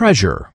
treasure.